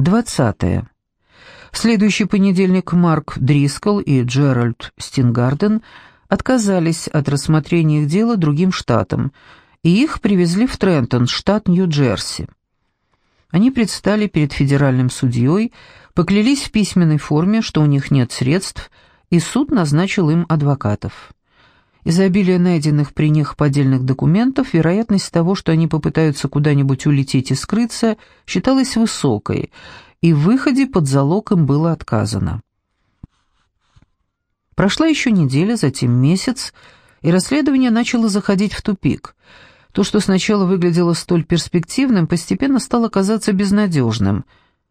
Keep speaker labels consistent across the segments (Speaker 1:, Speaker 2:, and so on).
Speaker 1: 20. В следующий понедельник Марк Дрискл и Джеральд Стингарден отказались от рассмотрения их дела другим штатам, и их привезли в Трентон, штат Нью-Джерси. Они предстали перед федеральным судьей, поклялись в письменной форме, что у них нет средств, и суд назначил им адвокатов. Из-за обилия найденных при них поддельных документов, вероятность того, что они попытаются куда-нибудь улететь и скрыться, считалась высокой, и в выходе под залог им было отказано. Прошла еще неделя, затем месяц, и расследование начало заходить в тупик. То, что сначала выглядело столь перспективным, постепенно стало казаться безнадежным.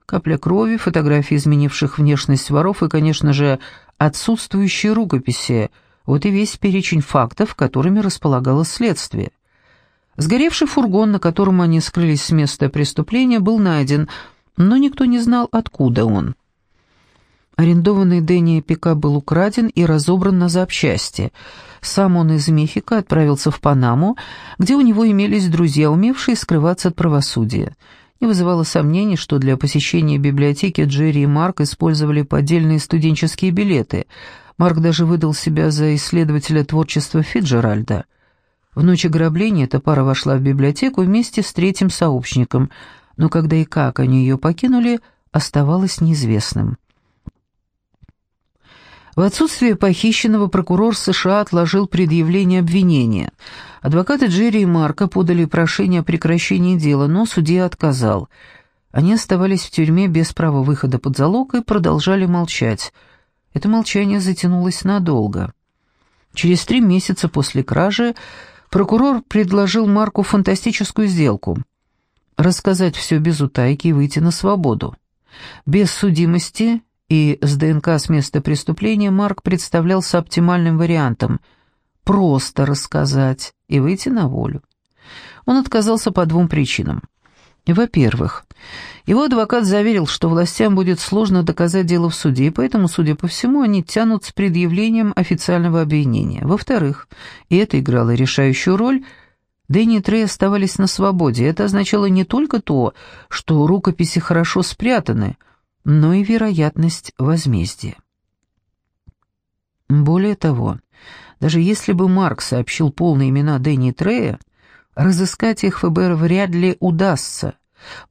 Speaker 1: Капля крови, фотографии изменивших внешность воров и, конечно же, отсутствующие рукописи — вот и весь перечень фактов, которыми располагало следствие. Сгоревший фургон, на котором они скрылись с места преступления, был найден, но никто не знал, откуда он. Арендованный Дэнни пикап был украден и разобран на запчасти. Сам он из Мехико отправился в Панаму, где у него имелись друзья, умевшие скрываться от правосудия. Не вызывало сомнений, что для посещения библиотеки Джерри и Марк использовали поддельные студенческие билеты – Марк даже выдал себя за исследователя творчества Фиджеральда. В ночь ограбления эта пара вошла в библиотеку вместе с третьим сообщником, но когда и как они ее покинули, оставалось неизвестным. В отсутствие похищенного прокурор США отложил предъявление обвинения. Адвокаты Джерри и Марка подали прошение о прекращении дела, но судья отказал. Они оставались в тюрьме без права выхода под залог и продолжали молчать – это молчание затянулось надолго. Через три месяца после кражи прокурор предложил Марку фантастическую сделку — рассказать все без утайки и выйти на свободу. Без судимости и с ДНК с места преступления Марк представлялся оптимальным вариантом — просто рассказать и выйти на волю. Он отказался по двум причинам. Во-первых, его адвокат заверил, что властям будет сложно доказать дело в суде, и поэтому, судя по всему, они тянут с предъявлением официального обвинения. Во-вторых, и это играло решающую роль, Дэнни и Трей оставались на свободе. Это означало не только то, что рукописи хорошо спрятаны, но и вероятность возмездия. Более того, даже если бы Марк сообщил полные имена Дэнни Трея, разыскать их ФБР вряд ли удастся,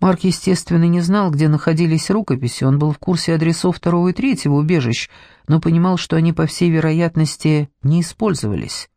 Speaker 1: Марк, естественно, не знал, где находились рукописи, он был в курсе адресов второго и третьего убежищ, но понимал, что они, по всей вероятности, не использовались.